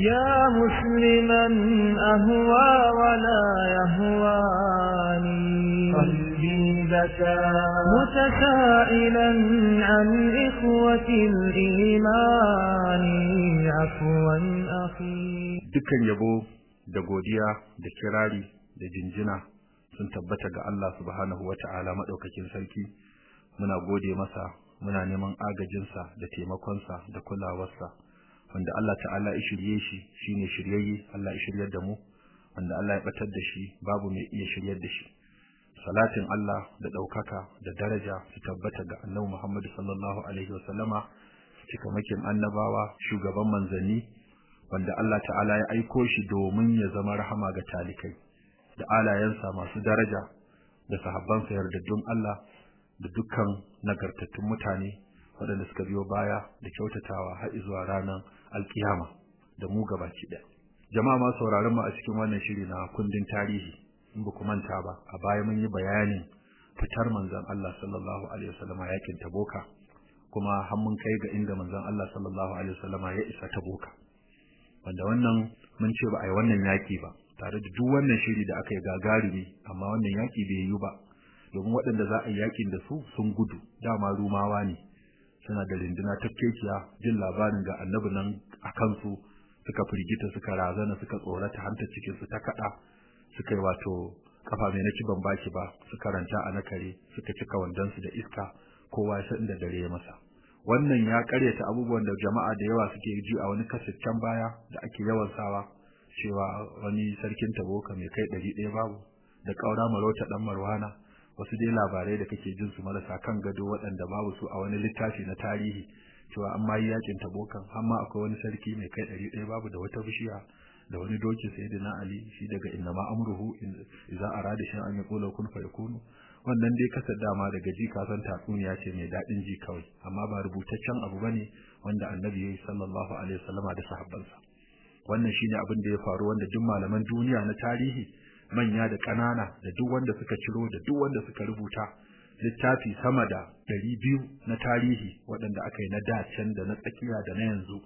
يا مسلما أهوى ولا يهواني قلبي بكى متسائلا عن إخوة الإيمان عفوا أخي dukkan yabo da godiya da kirari da jinjina sun tabbata ga Allah subhanahu wata'ala madaukakin sarki muna gode masa muna neman agajinsa da taimakonsa da kulawarsa wanda Allah ta'ala ya shirye shi shine shiryayye Allah ya shiryar da mu wanda Allah ya batar da shi babu mai iya shiryar da shi. Salatin Allah da ɗaukaka da daraja su tabbata ga Annabi Muhammad sallallahu alaihi wasallama cikamakin annabawa shugaban manzanni wanda Allah ta'ala ya aiko shi domin ya zama rahama ga talikai da alayensa masu daraja da sahabbansa yardaddun Allah da dukkan nagartattun mutane. Waɗanda suka biyo baya da kyautatawa har zuwa ranar alkiyama da mu gabaki ɗaya. Jama'a ma sauraron mu a cikin wannan shiri na kundin tarihi in ba ku manta ba a baya mun yi bayanin fitar manzon Allah sallallahu alaihi wasallam yaƙin Taboka kuma har mun kai ga inda manzon Allah sallallahu alaihi wasallam ya isa Taboka. Wanda wannan mun ce ba a yi wannan yaki ba tare da duk wannan shiri da aka yi gagarumi amma wannan yaki bai yi ba domin waɗanda za a yi yaƙin da su sun gudu dama rumawa ne. Suna da rinduna tafkekiya jin labarin ga annabi nan a kansu suka firgita suka razana suka tsorata hanta cikin su ta kada suka yi wato kafa mai na ban baki ba suka ranta a nakare suka cika wandansu da iska kowa ya san da dare ya masa. Wannan ya karyata abubuwan da jama'a da yawa suke ji a wani kasaccen baya da ake yawan sawa cewa wani sarkin taboka mai kai ɗari ɗaya babu da ƙaura marauta ɗan marwana wasu dai labarai da kake jin su marasa kan gado waɗanda babu su a wani littafi na tarihi cewa an ma yi yaƙin tabokan har ma akwai wani sarki mai kai ɗari ɗaya babu da wata bishiya da wani doki sayyidina ali shi daga inna ma amruhu idza arada shay'an an yaqula kun fayakunu. Wannan dai ƙasar dama daga ji ka san tatsuniya ce mai daɗin ji kawai amma ba rubutaccen abu ba ne wanda annabi yayi sallallahu alaihi wasallama da sahabbansa. Wannan shine abin da ya faru wanda duk malaman duniya na tarihi manya da ƙanana da duk wanda suka ciro da duk wanda suka rubuta littafi sama da ɗari biyu na tarihi waɗanda aka yi na dacen da na tsakiya da na yanzu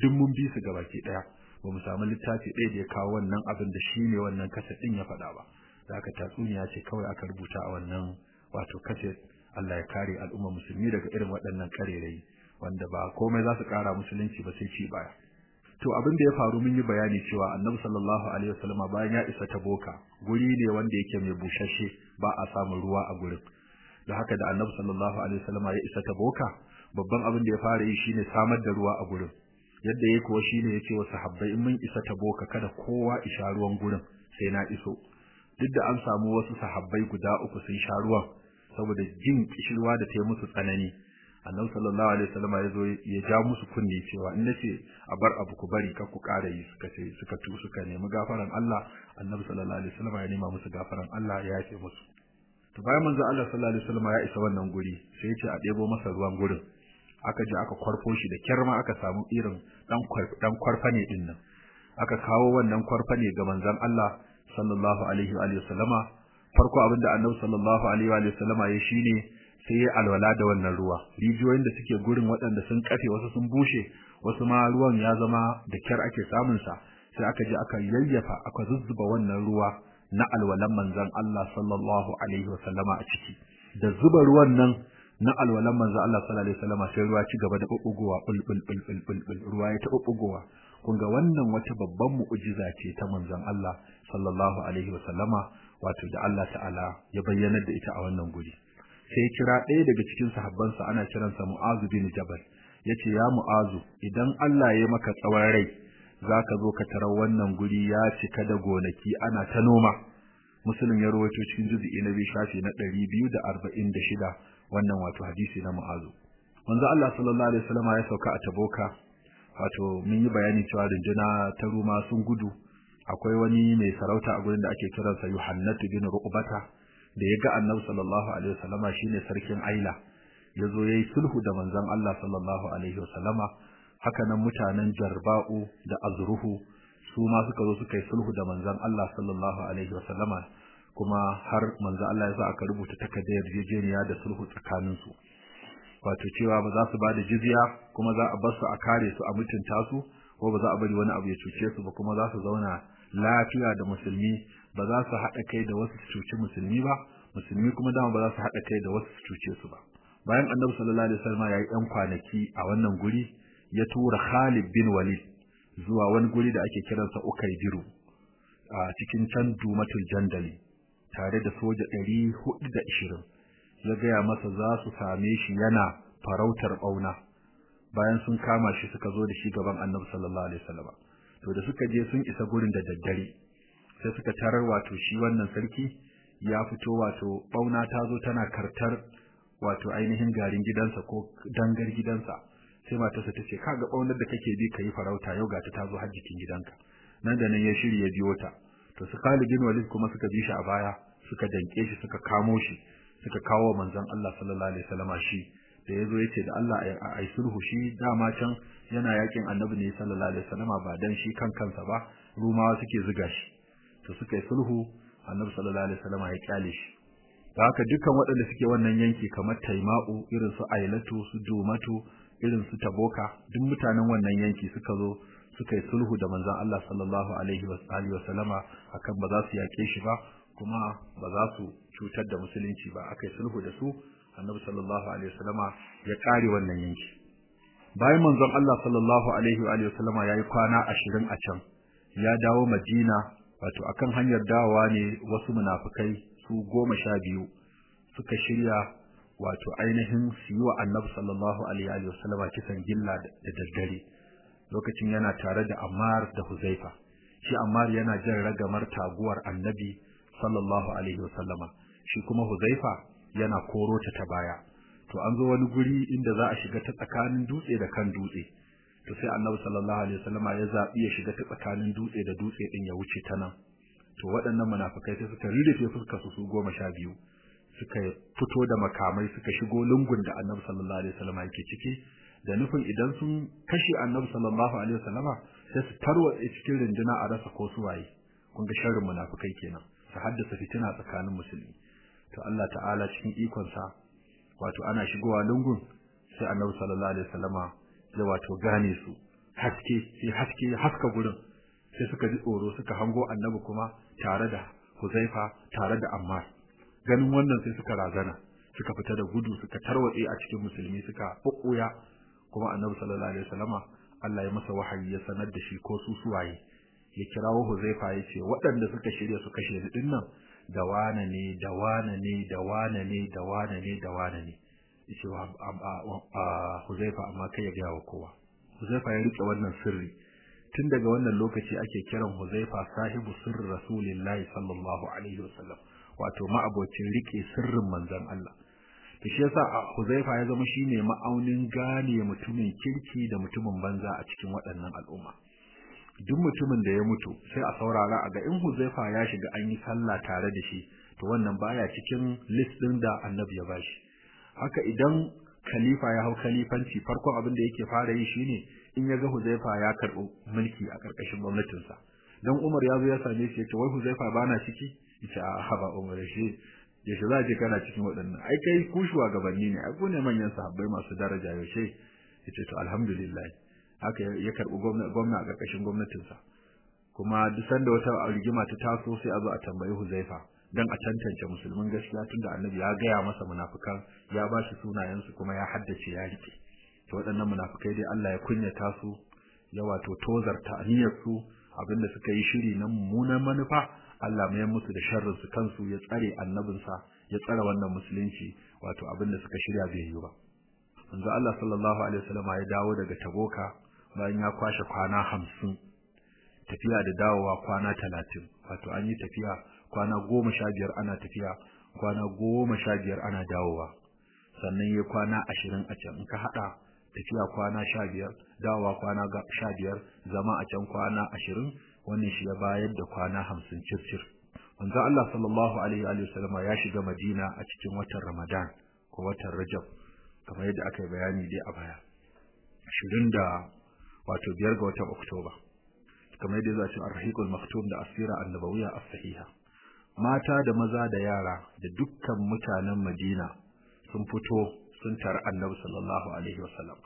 duk mun bi su gabaki ɗaya. Ba mu samu littafi ɗaya da ya kawo wannan abin da shi ne wannan kaset ɗin ya faɗa ba. Da aka tatsuniya ce kawai aka rubuta a wannan wato kaset. Allah ya kare al'umma musulmi daga irin waɗannan ƙarerayi wanda ba komai za su ƙara musulunci ba sai ci baya. To abin da ya faru mun yi bayani cewa annabi sallallahu alaihi wasallama bayan ya isa ta boka guri ne wanda yake mai bushashe ba a samun ruwa a gurin. Da haka da annabi sallallahu alaihi wasallama ya isa ta boka babban abin da ya fara yi shine samar da ruwa a gurin. Yadda yake kuwa shine ya ce wa sahabbai in mun isa ta boka kada kowa isha ruwan gurin sai na iso. Duk da an samu wasu sahabbai guda uku sun sha ruwan saboda jin kishirwa da ta yi musu tsanani annabi sallallahu alaihi wasallam ya zo ya ja musu kunni cewa in nace a bar abu ku bari kar ku ƙara yi suka ce suka tu suka nemi gafaran Allah. Annabi sallallahu alaihi wasallam ya nema musu gafaran Allah ya yafe musu. To bayan manzo Allah sallallahu alaihi wasallam ya isa wannan guri sai ya ce a ɗebo masa ruwan gurin. Aka je aka kwarfo shi da kyarma aka samu irin dan dan kwarfa ne ɗin nan. Aka kawo wannan kwarfa ne ga manzon Allah sallallahu alaihi wa sallama. Farko abin da annabi sallallahu alaihi wa sallama ya shine sai ya alwala da wannan ruwa. Rijiyoyin da suke gurin waɗanda sun kafe wasu sun bushe wasu ma ruwan ya zama da kyar ake samun sa sai aka je aka yayyafa aka zuzzuba wannan ruwa na alwalan manzon Allah sallallahu alaihi wasallama a ciki. Da zuba ruwan nan na alwalan manzon Allah sallallahu alaihi wasallama sai ruwa ci gaba da bubbugowa bul bul bul bul bul ruwa ya ta bubbugowa kun ga wannan wata babban mu'jiza ce ta manzon Allah sallallahu alaihi wasallama wato da Allah ta'ala ya bayyana da ita a wannan guri. Sai ya kira ɗaya daga cikin sahabbansa ana kiransa Mu'azu bin Jabal. Yace ya Mu'azu idan Allah ya maka tsawon rai zaka zo ka tarar wannan guri ya cika da gonaki ana ta noma. Muslim ya rawaito cikin juz'i na biyu shafi na 246 wannan wato hadisi na Mu'azu. Manzo Allah sallallahu alaihi wasallam ya sauka a Taboka wato mun yi bayani cewa rinjina ta Ruma sun gudu. Akwai wani mai sarauta a gurin da ake kiransa Yuhannatu bin Ruqbata da ya ga Annabi sallallahu alaihi wasallama shine sarkin Aila ya zo yayi sulhu da manzon Allah sallallahu alaihi wasallama. Haka nan mutanen Jarba'u da Azruhu su ma suka zo suka yi sulhu da manzon Allah sallallahu alaihi wasallama kuma har manzon Allah ya sa aka rubuta takardar yarjejeniya da sulhu tsakanin su wato cewa ba za su ba da jizya kuma za a bar su a kare su a mutunta su ko ba za a bari wani abu ya cuce su ba kuma za su zauna lafiya da musulmi ba za su haɗa kai da wasu su cuci musulmi ba musulmi kuma dama ba za su haɗa kai da wasu su cuce su ba. Bayan annabi sallallahu alaihi wasallam ya yi ɗan kwanaki a wannan guri ya tura Khalid bin Walid zuwa wani guri da ake kiransa Ukaidiru a cikin can Dumatul Jandali tare da soja ɗari huɗu da ishirin ya gaya masa za su same shi yana farautar ɓauna. Bayan sun kama shi suka zo da shi gaban annabi sallallahu alaihi wasallam. To da suka je sun isa gurin da daddare sai suka tarar wato shi wannan sarki ya fito wato ɓauna ta zo tana kartar wato ainihin garin gidansa ko dangar gidansa. Sai matarsa ta ce kaga ɓaunar da kake bi ka yi farauta yau ga ta zo har jikin gidanka. Nan da nan ya shirya biyo ta. To su Khalid Walid kuma suka bi shi a baya suka danke shi suka kamo shi suka kawo manzon Allah sallallahu alaihi wasallama shi. Da ya zo ya ce da Allah ai sulhu shi dama can yana yaƙin annabi ne sallallahu alaihi wasallama ba dan shi kan kansa ba rumawa suke zuga shi. To suka yi sulhu annabi sallallahu alaihi wasallama ya ƙyale shi. Da haka dukkan waɗanda suke wannan yanki kamar Taima'u irin su Ailatu su Dumatu irin su Taboka duk mutanen wannan yanki suka zo suka yi sulhu da manzon Allah sallallahu alaihi wa alihi wa sallama akan ba za su yake shi ba kuma ba za su cutar da musulunci ba. Aka yi sulhu da su annabi sallallahu alaihi wa sallama ya kare wannan yanki. Bayan manzon Allah sallallahu alaihi wa alihi wa sallama yayi kwana 20 a can ya dawo Madina wato akan hanyar dawowa ne wasu munafikai su goma sha biyu suka shirya wato ainihin su yi wa annabi sallallahu alaihi wa sallama kisan gilla da daddare. Lokacin yana tare da Ammar da Huzaifa. Shi Ammar yana jin ragamar taguwar Annabi sallallahu alaihi wasallama shi kuma Huzaifa yana koro ta ta baya. To an zo wani guri inda za a shiga ta tsakanin dutse da kan dutse. To sai Annabi sallallahu alaihi wasallama ya zabi ya shiga ta tsakanin dutse da dutse din ya wuce ta nan. To waɗannan munafikai sai suka rirrife fuskar su su goma sha biyu suka fito da makamai suka shigo lungun da Annabi sallallahu alaihi wasallama yake ciki. Da nufin idan sun kashe annabi sallallahu alaihi wasallama sai su tarwatse cikin rinduna a rasa ko su waye. Kun ga sharrin munafikai kenan su haddasa fitina tsakanin musulmi. To Allah ta'ala cikin ikon sa wato ana shigowa lungun sai annabi sallallahu alaihi wasallama ya wato gane su haske sai haske haska gurin. Sai suka ji tsoro suka hango annabi kuma tare da Huzaifa tare da Ammar. Ganin wannan sai suka razana suka fita da gudu suka tarwatse a cikin musulmi suka bubbuya kuma annabi sallallahu alaihi wasallama Allah ya masa wahayi ya sanar da shi ko su suwaye ya kirawo Huzaifa ya ce waɗanda suka shirya su kashe ni ɗin nan da wane ne da wane ne da wane ne da wane ne da wane ne. Ya ce wa Huzaifa amma kai ya gaya wa kowa. Huzaifa ya riƙe wannan sirri. Tun daga wannan lokaci ake kiran Huzaifa sahibu sirri Rasulillahi sallallahu alaihi wasallam wato ma'abocin riƙe sirrin manzon Allah. To shi yasa Huzaifa ya zama shine ma'aunin gane mutumin kirki da mutumin banza a cikin waɗannan al'umma. Duk mutumin da ya mutu sai a saurara a ga in Huzaifa ya shiga an yi sallah tare da shi to wannan baya cikin list din da Annabi ya bashi haka idan khalifa ya hau khalifanci farkon abin da yake fara yi shine in ya ga Huzaifa ya karɓi mulki a ƙarƙashin gwamnatinsa. Dan Umar ya zo ya same shi ya ce wai Huzaifa bana ciki? Yace a haba Umar shi yaushe za je kana cikin waɗannan? Ai kai ku shugabanni ne ai ku ne manyan sahabbai masu daraja yaushe? Yace to alhamdulillah. Haka ya karɓi gwamna a ƙarƙashin gwamnatinsa. Kuma duk sanda wata rigima ta taso sai a zo a tambayi Huzaifa. Dan a tantance musulmin gaskiya tunda annabi ya gaya masa munafikan ya ba shi sunayen su kuma ya haddace ya riƙe to waɗannan munafikai dai Allah ya kunyata su ya wato tozarta aniyar su abin da suka yi shiri na mummunan manufa Allah mai musu da sharrin su kansu ya tsare annabinsa ya tsare wannan musulunci wato abin da suka shirya bai yi ba. Manzo Allah sallallahu alaihi wasallam ya dawo daga Taboka bayan ya kwashe kwana hamsin tafiya da dawowa kwana talatin wato an yi tafiya kwana goma sha biyar ana tafiya kwana goma sha biyar ana dawowa. Sannan ya kwana ashirin a can. In ka haɗa tafiya kwana sha biyar dawowa kwana sha biyar zama a can kwana ashirin wannan shi ya bayar da kwana hamsin circir manzo Allah sallallahu alaihi wa sallam ya shiga Madina a cikin watan Ramadan ko watan Rajab kamar yadda aka yi bayani dai a baya. 20 da wato biyar ga watan Oktoba kamar yadda zai ce Ar-Rahiqul Maktum da Asira An-Nabawiyya As-Sahiha. Mata da maza da yara da dukkan mutanen Madina sun fito sun tare Annabi sallallahu alaihi wa sallam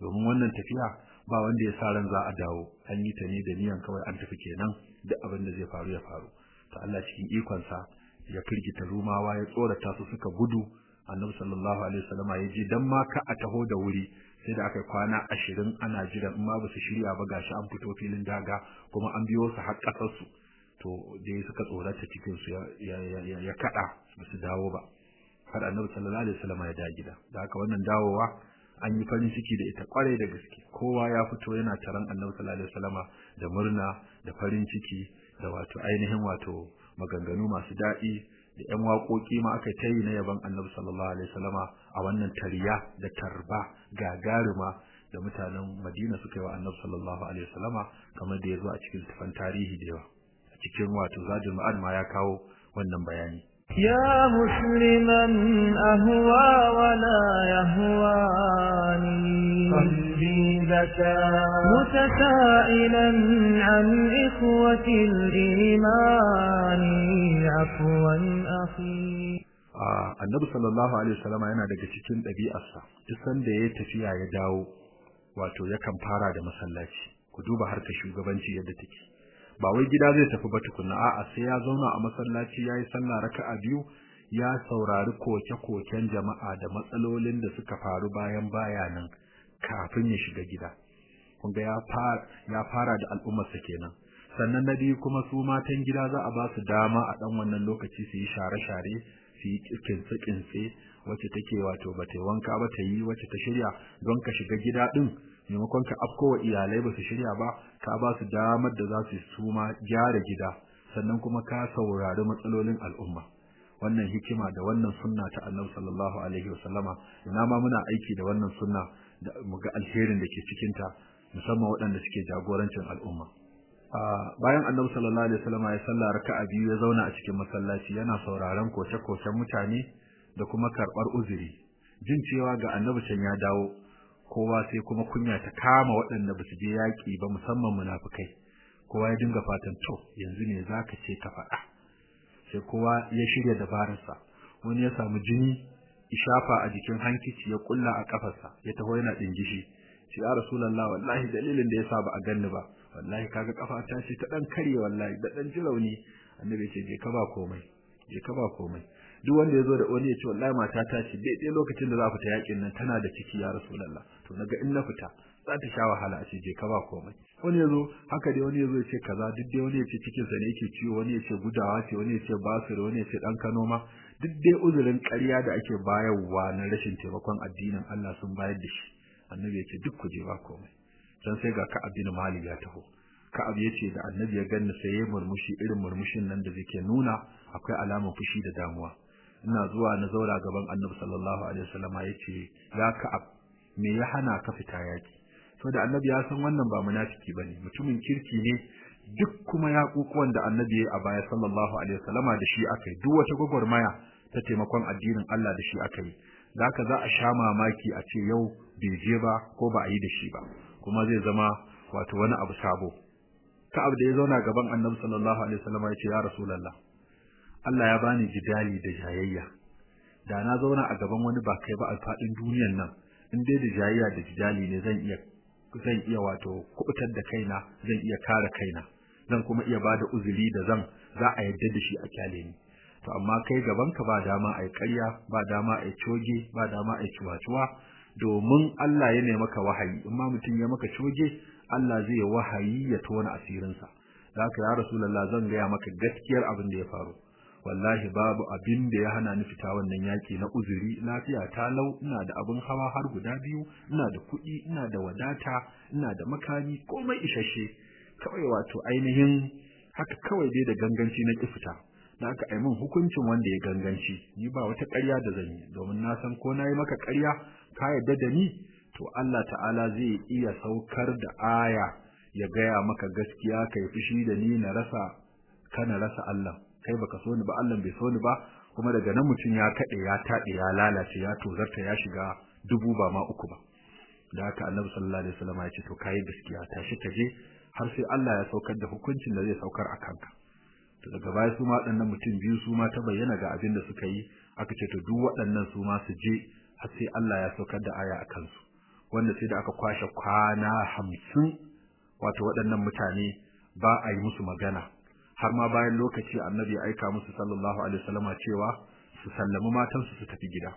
domin wannan tafiya ba wanda ya sa ran za a dawo. An yi ta ne da niyan kawai an tafi kenan duk abin da zai faru ya faru. To Allah cikin ikonsa ya firgita rumawa ya tsorata su suka gudu. Annabi sallallahu alaihi wasallam ya ji dan ma ka a taho da wuri. Sai da aka kwana ashirin ana jira in ma ba su shirya ba gashi an fito filin daga kuma an biyo su har ƙasar su to dai suka tsorata cikin su ya kada ba su dawo ba. Har annabi sallallahu alaihi wasallam ya da gida. Da haka wannan dawowa an yi farin ciki da ita ƙwarai da gaske. Kowa ya fito yana taron annabi sallallahu alaihi wasallama da murna da farin ciki da wato ainihin wato maganganu masu daɗi da ƴan waƙoƙi ma aka tayi na yaban annabi sallallahu alaihi wasallama a wannan tariya da tarba gagaruma da mutanen Madina suka yi wa annabi sallallahu alaihi wasallama kamar da ya zo a cikin tafan tarihi da yawa. cikin wato zadul ma'ad ma ya kawo wannan bayani. Ya musliman ahwa wa la yahwani qalbi zaka mutasailan an ikhwati al-iman afwan akhi. Annabi sallallahu alaihi wasallama yana daga cikin ɗabi'arsa. Duk sanda ya tafiya ya dawo wato yakan fara da masallaci. Ku duba harkar shugabanci yadda take. Ba wai gida zai tafi ba tukunna. A'a sai ya zauna a masallaci yayi sallah raka'a biyu ya saurari koke-koken jama'a da matsalolin da suka faru bayan bayanan kafin ya shiga gida. Kun ga ya fara da al'ummar sa kenan. Sannan na biyu kuma su matan gida za a ba su dama a dan wannan lokaci su yi share-share su yi kinse-kinse wacce take wato bata wanka ba ta yi wacce ta shirya don ka shiga gida din maimakon ka afko wa iyalai ba su shirya ba ka ba su damar da za su suma gyara gida sannan kuma ka saurari matsalolin al'umma. Wannan hikima da wannan sunna ta Annabi sallallahu alaihi wasallama ina ma muna aiki da wannan sunna da mu ga alherin da ke cikin ta musamman waɗanda suke jagorancin al'umma. Bayan Annabi sallallahu alaihi wasallama ya salla raka'a biyu ya zauna a cikin masallaci yana sauraron koce-kocen mutane da kuma karɓar uzuri. Jin cewa ga Annabi can ya dawo kowa sai kuma kunya ta kama waɗanda ba su je yaƙi ba musamman munafukai. Kowa ya dinga fatan to yanzu ne zaka ce ka faɗa. Sai kowa ya shirya dabararsa. Wani ya samu jini ishafa a jikin hankici ya kulla a kafarsa ya taho yana dingishi shi ya rasulullah wallahi dalilin da yasa ba a ganni ba. Wallahi kaga kafata ce ta dan kare wallahi da dan jirauni annabi ce je ka ba komai je ka ba komai. Duk wanda ya zo da wani ya ce wallahi matata ce daidai lokacin da za fita yaƙin nan tana da ciki ya rasulullah to na ga in na fita za ta sha wahala a ce je ka ba komai. Wani ya zo haka dai wani ya zo ya ce kaza duk dai wani ya ce cikin sa ne yake ciwo wani ya ce gudawa ce wani ya ce basir wani ya ce dan Kano ma. Duk dai uzurin ƙarya da ake bayarwa na rashin taimakon addinin Allah sun bayar da shi. Annabi ya ce duk ku je ba komai. Dan sai ga Ka'ab bin Malik ya taho. Ka'ab ya ce da annabi ya ganni sai ya murmushi irin murmushin nan da zake nuna akwai alamar fushi da damuwa. Ina zuwa na zaura gaban annabi sallallahu alaihi wasallama ya ce ya Ka'ab me ya hana ka fita yaki? To da annabi ya san wannan ba munafiki ba ne mutumin kirki ne. Duk kuma yaƙuƙuwan da annabi ya a baya sallallahu alaihi wasallama da shi akai duk wata gwagwarmaya ta taimakon addinin Allah da shi akai da haka za a sha mamaki a ce yau bai je ba ko ba a yi da shi ba kuma zai zama wato wani abu sabo. Ka'ab da ya zauna gaban annabi sallallahu alaihi wasallama ya ce ya rasulullah Allah ya bani jidali da jayayya. Da na zauna a gaban wani ba kai ba a faɗin duniyar nan in dai da jayayya da jidali ne zan iya zan iya wato kuɓutar da kaina zan iya kare kaina zan kuma iya ba da uzuri da zan za a yadda da shi a ƙyale ni. To amma kai gaban ka ba dama ai ƙarya ba dama ai coge ba dama ai ciwaciwa domin Allah ya nemi maka wahayi. In ma mutum ya maka coge Allah zai wahayi ya tona asirinsa. Da haka ya rasulullah zan gaya maka gaskiyar abin da ya faru. Wallahi babu abin da ya hana ni fita wannan yaki na uzuri. Lafiya ta lau ina da abin hawa har guda biyu. Ina da kuɗi ina da wadata ina da makami komai isasshe. Kawai wato ainihin haka kawai dai da ganganci na ki fita. Da aka ai min hukuncin wanda ya ganganci. Ni ba wata ƙarya da zan yi. Domin na san ko na yi maka ƙarya ka yarda da ni to Allah ta'ala zai iya saukar da aya ya gaya maka gaskiya kai fushi da ni na rasa kana rasa Allah. Kai baka so ni ba Allah bai so ni ba. Kuma daga nan mutum ya kade ya tade ya lalace ya tozarta ya shiga dubu ba ma uku ba. Da haka Annabi sallallahu alaihi wasallam ya ce to kai gaskiya tashi ka je har sai Allah ya saukar da hukuncin da zai saukar a kanka. To daga baya su ma waɗannan mutum biyu su ma ta bayyana ga abin da suka yi. Aka ce to duk waɗannan su ma su je har sai Allah ya saukar da aya a kansu. Wanda sai da aka kwashe kwana hamsin wato waɗannan mutane ba a yi musu magana. Har ma bayan lokaci annabi ya aika musu sallallahu alaihi wasallama cewa su sallami matansu su tafi gida.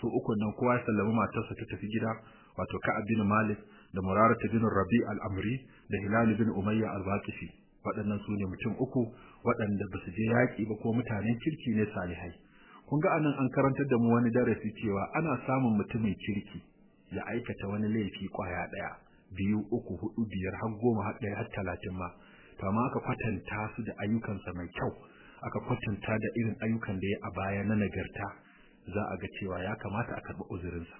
Su uku nan kowa ya sallami matarsa ta tafi gida wato Ka'ab bin Malik da Murarah bin Rabi al-Amri da Hilal bin Umayya al-Waqifi waɗannan su ne mutum uku waɗanda ba su je yaƙi ba ko mutanen kirki ne salihai. Kun ga a nan an karantar da mu wani darasi cewa ana samun mutumin kirki ya aikata wani laifi ƙwaya ɗaya biyu uku huɗu biyar har goma har ɗaya har talatin ma. To amma aka kwatanta su da ayyukansa mai kyau aka kwatanta da irin ayyukan da ya a baya na nagarta za a ga cewa ya kamata a karɓi uzurinsa.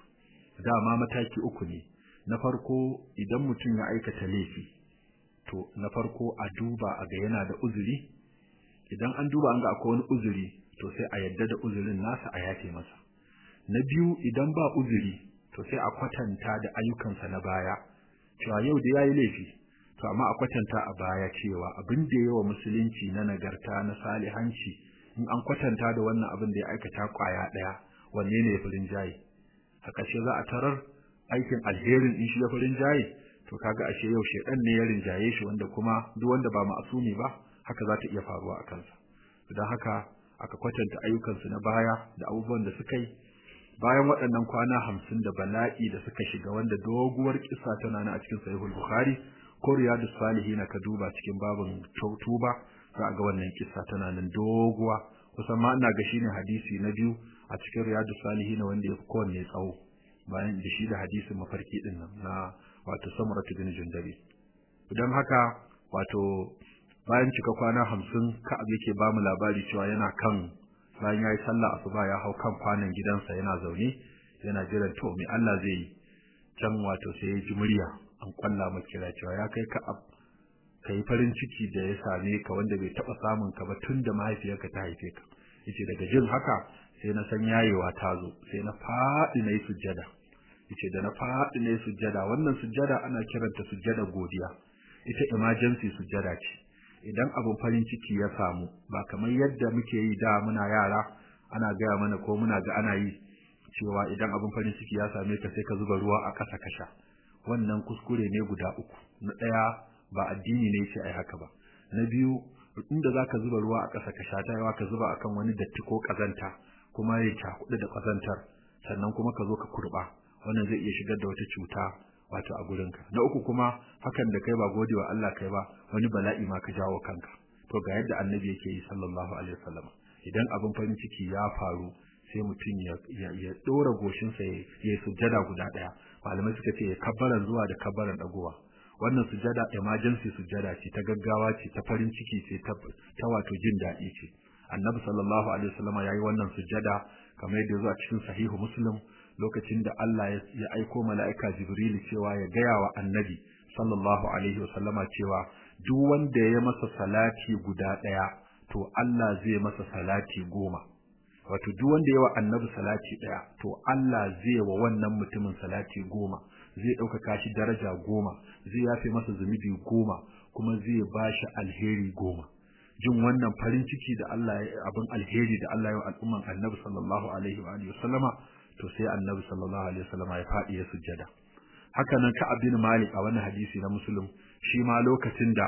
Dama mataki uku ne. Na farko idan mutum ya aikata laifi to na farko a duba a ga yana da uzuri. Idan an duba an ga akwai wani uzuri to sai a yadda da uzurin nasa a yafe masa. Na biyu idan ba uzuri to sai a kwatanta da ayyukansa na baya cewa yau da yayi laifi to amma a kwatanta a baya cewa abin da yawa musulunci na nagarta na salihanci in an kwatanta da wannan abin da ya aikata ƙwaya ɗaya wanne ne furin jayi a ƙarshe za a tarar aikin alherin in shi ya furin jayi to kaga ashe yau shedan ne ya rinjaye shi wanda kuma duk wanda ba ma'asumi ba haka za ta iya faruwa a kansa. Don haka aka kwatanta ayyukansu na baya da abubuwan da suka yi. Bayan waɗannan kwana hamsin da bala'i da suka shiga wanda doguwar kissa tana nan a cikin sahihul bukhari ko riyadu salihin ka duba cikin babin tuba za ga wannan kissa tana nan doguwa. Kusan ma ina ga shine hadisi na biyu a cikin riyadu salihin wanda ya fi kowanne tsawo. Bayan da shi da hadisin mafarki ɗin nan na wato samuratu bin jundabi idan haka wato bayan cika kwana hamsin ka'ab yake ba mu labari cewa yana kan bayan ya yi sallah asuba ya hau kan kwanan gidansa yana zaune yana jiran to me Allah zai yi. Can wato sai ya ji murya. An kwalla masa kira cewa ya kai ka yi farin ciki da ya same ka wanda bai taɓa samun ka ba tun da mahaifiyarka ta haife ka. Yace daga jin haka sai na san yayewa ta zo sai na faɗi na sujjada. Yace da na faɗi na sujjada wannan sujjada ana kiranta sujjada godiya. Ita emergency sujjada ce. Idan abin farin ciki ya samu ba kamar yadda muke yi da muna yara ana gaya mana ko muna ga ana yi cewa idan abin farin ciki ya same ka sai ka zuba ruwa a ƙasa ka sha. Wannan kuskure ne guda uku. Na ɗaya ba addini ne ce ai haka ba. Na biyu inda zaka zuba ruwa a ƙasa ka sha ta yawa ka zuba akan wani datti ko ƙazanta kuma ya cakuɗu da ƙazantar sannan kuma ka zo ka kurɓa. Wannan zai iya shigar da wata cuta wato a gurinka. Na uku kuma hakan da kai ba gode wa Allah kai ba wani bala'i ma ka jawo kanka. To ga yadda annabi yake yi sallallahu alaihi wasallam. Idan abin farin ciki ya faru sai mutum ya ya dora goshinsa ya sujjada guda ɗaya malamai suka ce kabbaran zuwa da kabbaran dagowa wannan sujjada emergency sujjada ce ta gaggawa ce ta farin ciki ce ta wato jin daɗi ce. Annabi sallallahu alaihi wasallam ya yi wannan sujjada kamar yadda ya zo a cikin sahihu muslim lokacin da Allah ya aiko mala'ika Jibril cewa ya gaya wa annabi sallallahu alaihi wasallama cewa duk wanda ya masa salati guda ɗaya to Allah zai masa salati goma. Wato duk wanda ya wa annabi salati ɗaya to Allah zai wa wannan mutumin salati goma zai ɗaukaka shi daraja goma zai yafe masa zunubi goma kuma zai ba shi alheri goma. Jin wannan farin ciki da Allah abin alheri da Allah ya wa al'umman annabi sallallahu alaihi wa alihi wasallama to sai annabi sallallahu alaihi wasallam ya faɗi ya sujjada. Haka nan ka abin malik a wani hadisi na muslim shi ma lokacin da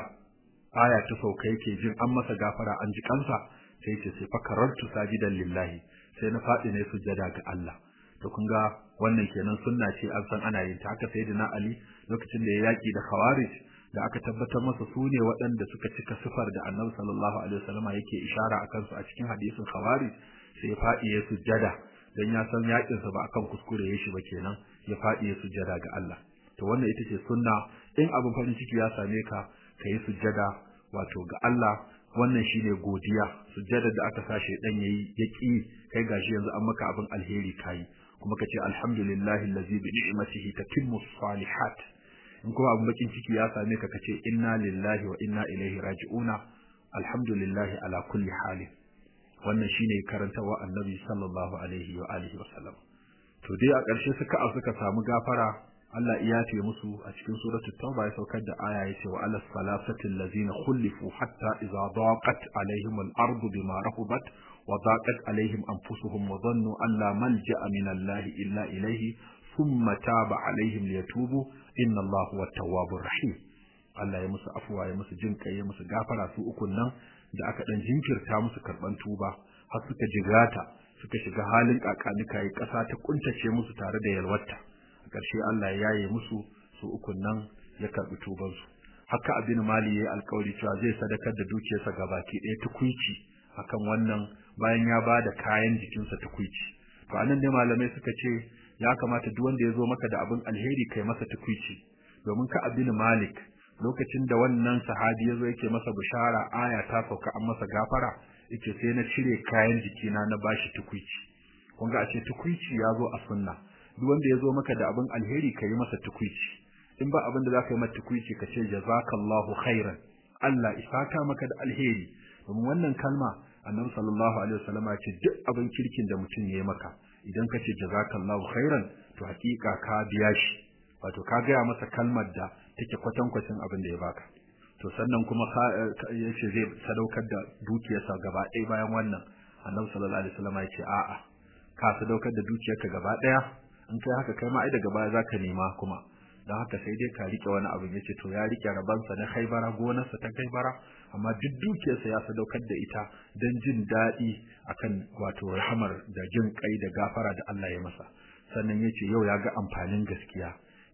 aya ta sauka yake jin an masa gafara an ji kansa sai ce sai fakarartu sajidan lillahi sai na faɗi ne sujjada ga Allah. To kun ga wannan kenan sunna ce an san ana yin ta. Haka sayyidina ali lokacin da ya yaki da khawarij da aka tabbatar masa su ne waɗanda suka cika sifar da annabi sallallahu alaihi wasallam yake ishara akan su a cikin hadisin khawarij sai ya faɗi ya sujjada. Dan ya san yaƙin sa ba akan kuskure ya shi ba kenan ya faɗi ya sujjada ga Allah. To wannan ita ce sunna. In abin farin ciki ya same ka kai sujjada wato ga Allah. Wannan shine godiya sujjada da aka sa dan yayi yaki kai gashi yanzu an maka abin alheri kai kuma kace alhamdulillahi allazi bi ni'matihi tatimmu salihat in kuma abin bakin ciki ya same ka kace inna lillahi wa inna ilaihi raji'una. Alhamdulillahi ala kulli halin wannan shine karantawa annabi sallallahu alaihi wa alihi wa sallam. To dai a ƙarshe suka suka samu gafara Allah ya yafe musu a cikin suratu tauba ya saukar da aya ya ce wa alas salasati allazina khulifu hatta idza daqat alaihim al-ardu bima rahubat wa daqat alaihim anfusuhum wa dhannu an la malja'a min Allah illa ilayhi thumma taba alaihim liyatubu. Inna Allah huwa tawwabur rahim. Allah ya musu afuwa ya musu jin kai ya musu gafara su ukun nan da aka dan jinkirta musu karɓan tuba har suka jigata suka shiga halin kakanika yi kasa ta kuntace musu tare da yalwata a ƙarshe Allah ya yaye musu su ukun nan ya karɓi tubansu. Haka abin mali yayi alƙawari cewa zai sadakar da dukiyarsa gabaki ɗaya tukuici akan wannan bayan ya ba da kayan jikinsa tukuici. To a nan ne malamai suka ce ya kamata duk wanda ya zo maka da abin alheri kai masa tukuici. Domin ka abin malik lokacin da wannan sahabi ya zo yake masa bishara aya ta sauka an masa gafara yake sai na cire kayan jikina na bashi tukuici. Kun ga a ce tukuici ya zo a sunna. Duk wanda ya zo maka da abin alheri ka yi masa tukuici. In ba abin da za ka yi mata tukuici ka ce jazakallahu khairan. Allah isaka maka da alheri. Domin wannan kalma annabi sallallahu alaihi wasallam ya ce duk abin kirkin da mutum ya yi maka idan ka ce jazakallahu khairan to hakika ka biya shi. Wato ka gaya masa kalmar da take kwatankwacin abin da ya baka. To sannan kuma ya ce zai sadaukar da dukiyarsa gaba ɗaya bayan wannan. Annabi sallallahu alaihi wasallam ya ce a'a ka sadaukar da dukiyarka gaba ɗaya in kai haka kai ma ai daga baya zaka nema kuma. Don haka sai dai ka riƙe wani abu ya ce to ya riƙe rabansa na Khaibara gonarsa ta Khaibara amma duk dukiyarsa ya sadaukar da ita dan jin daɗi akan wato rahamar da jin kai da gafara da Allah ya masa. Sannan ya ce yau ya ga amfanin gaskiya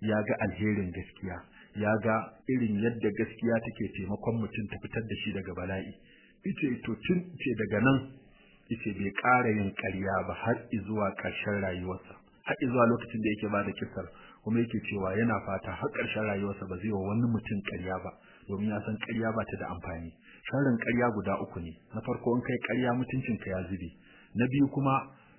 ya ga alherin gaskiya ya ga irin yadda gaskiya take taimakon mutum ta fitar da shi daga bala'i. Yace to tun ce daga nan ya ce bai ƙara yin ƙarya ba har zuwa ƙarshen rayuwarsa. Har zuwa lokacin da yake ba da kisar kuma yake cewa yana fata har ƙarshen rayuwarsa ba zai wa wani mutum ƙarya ba domin ya san ƙarya ba ta da amfani. Sharrin ƙarya guda uku ne. Na farko in kai ƙarya mutuncinka ya zube. Na biyu kuma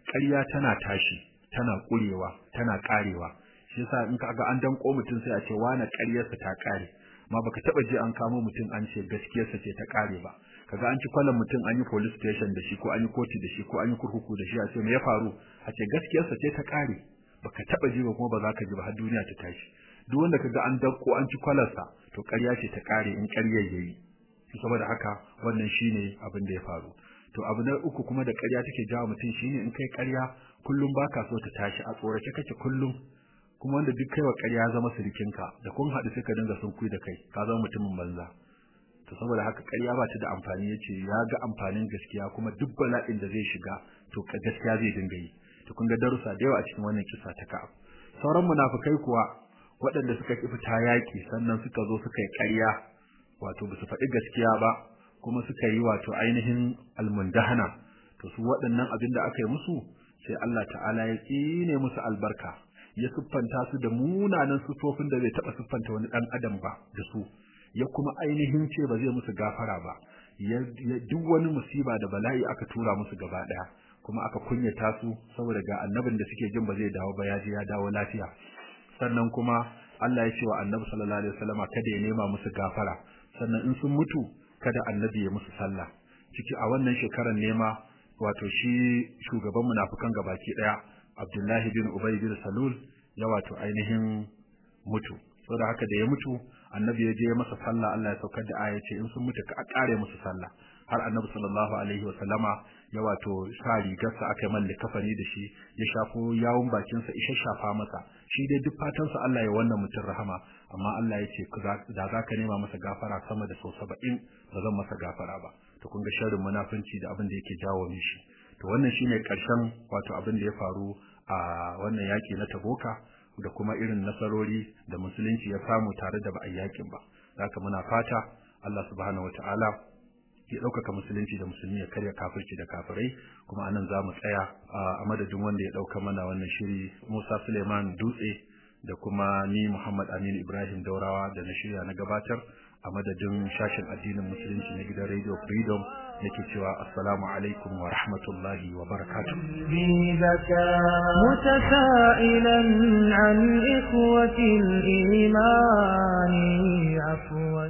ƙarya tana tashi tana ƙurewa tana ƙarewa. Shi yasa in kaga an danko mutum sai a ce wani ƙaryarsa ta ƙare. Amma baka taba ji an kamo mutum an ce gaskiyarsa ce ta ƙare ba. Kaga an ci ƙwallon mutum an yi police station da shi ko an yi kotu da shi ko an yi kurkuku da shi a ce me ya faru? A ce gaskiyarsa ce ta ƙare. Baka taba ji ba kuma ba za ka ji ba har duniya ta tashi. Duk wanda kaga an danko an ci kwallarsa to ƙarya ce ta ƙare in ƙaryar yayi saboda haka wannan shine abin da ya faru. To abu na uku kuma da ƙarya take jawo mutum shine in kai ƙarya kullum baka so ta tashi. A tsorace kake kullum. Kuma wanda duk kaiwa ƙarya zama sirikinka da kun haɗu suka dinga sun da kai ka zama mutumin banza. To saboda haka ƙarya ba ta da amfani ya ce ya ga amfanin gaskiya kuma duk bala'in da zai shiga to gaskiya zai dinga yi. To kun ga darussa da yawa a cikin wannan kisa ta Ka'ab. Sauran munafikai kuwa waɗanda suka ki fita yaƙi sannan suka zo suka yi ƙarya wato ba su faɗi gaskiya ba kuma suka yi wato ainihin almundahana. To su waɗannan abin da aka yi musu sai Allah ta'ala ya tsine musu albarka ya siffanta su da munanan sufofin da zai taɓa siffanta wani ɗan adam ba da su. Ya kuma ainihin ce ba zai musu gafara ba. Ya duk wani musiba da bala'i aka tura musu gaba ɗaya kuma aka kunyata su saboda ga annabin da suke jin ba zai dawo ba ya je ya dawo lafiya. Sannan kuma Allah ya ce wa annabi sallallahu alaihi wasallama kada ya nema musu gafara. Sannan in sun mutu kada annabi ya musu sallah. Ciki a wannan shekarar nema wato shi shugaban munafikan gabaki ɗaya Abdullahi bin Ubay bin Salul ya wato ainihin mutu. Saboda haka da ya mutu annabi ya je masa sallah Allah ya saukar da aya ce in sun mutu ka kare musu sallah. Har annabi sallallahu alaihi wa sallama ya wato sa rigarsa aka yi malli kafani da shi ya shafo yawun bakinsa isha shafa masa. Shi dai duk fatansa Allah ya wannan mutum rahama. Amma Allah ya ce da za ka nema masa gafara sama da sau saba'in ba zan masa gafara ba. To kun ga sharrin munafunci da abin da yake jawo mishi to wannan shine ƙarshen wato abin da ya faru a wannan yaki na Taboka. Da kuma irin nasarori da musulunci ya samu tare da ba a yaƙin ba. Haka muna fata Allah subhanahu wataala ya ɗaukaka musulunci da musulmi ya karya kafirci da kafirai. Kuma a nan za mu tsaya a madadin wanda ya ɗauka mana wannan shiri Musa Suleiman Dutse da kuma ni Muhammad Aminu Ibrahim Daurawa da na shirya na gabatar a madadin shashin addinin musulunci na gidan Radio Freedom nake cewa assalamu alaikum wa rahmatullahi wa barakatuh متسائلا عن إخوة الإيمان عفوا